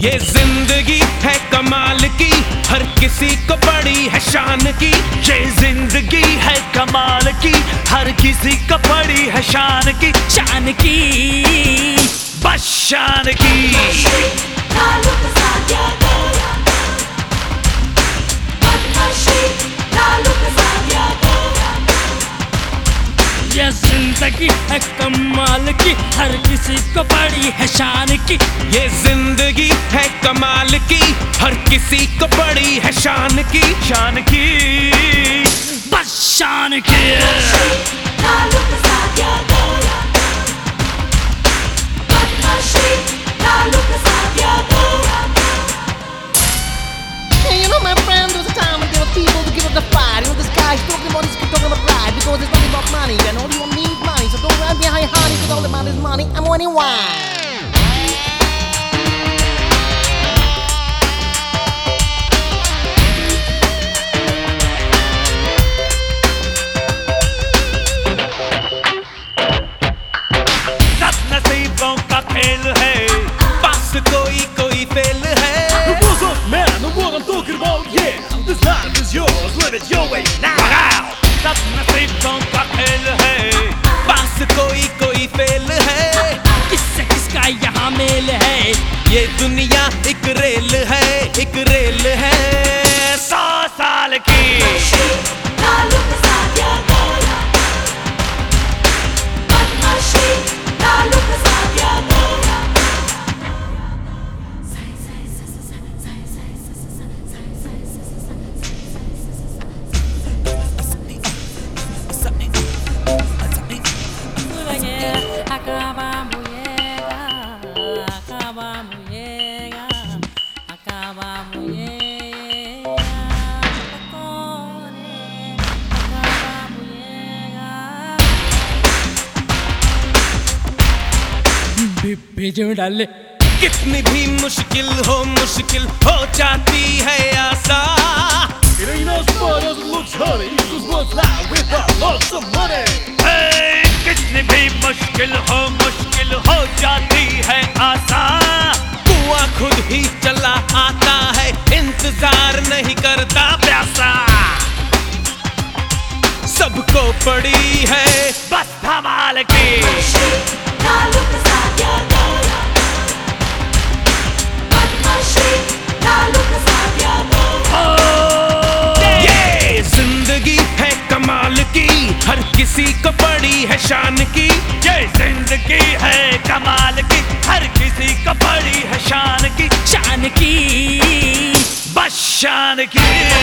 ये ज़िंदगी है कमाल की, हर किसी को बड़ी है शान की। ये ज़िंदगी है कमाल की, हर किसी को बड़ी है शान की। शान की, बस शान की। ये ज़िंदगी है कमाल की हर किसी को बड़ी है शान की। ये ज़िंदगी है कमाल की हर किसी को बड़ी है शान की शान की। बस शान की। सब नसीबों का खेल है पास कोई कोई फेल है किससे किसका यहाँ मेल है ये दुनिया एक रेल है भेजो डाले कितनी भी मुश्किल हो मुश्किल हो जाती है आसान It ain't as fun as it looks, honey. Cause what's life without lots of money? Hey, कितनी भी मुश्किल हो मुश्किल हो जाती है आसान कुआँ खुद ही चला आता है इंतज़ार नहीं करता प्यासा सबको पड़ी है बस धमाल की किसी को पड़ी है शान की। ये ज़िंदगी है कमाल की, हर किसी को बड़ी है शान की। शान की, बस शान की।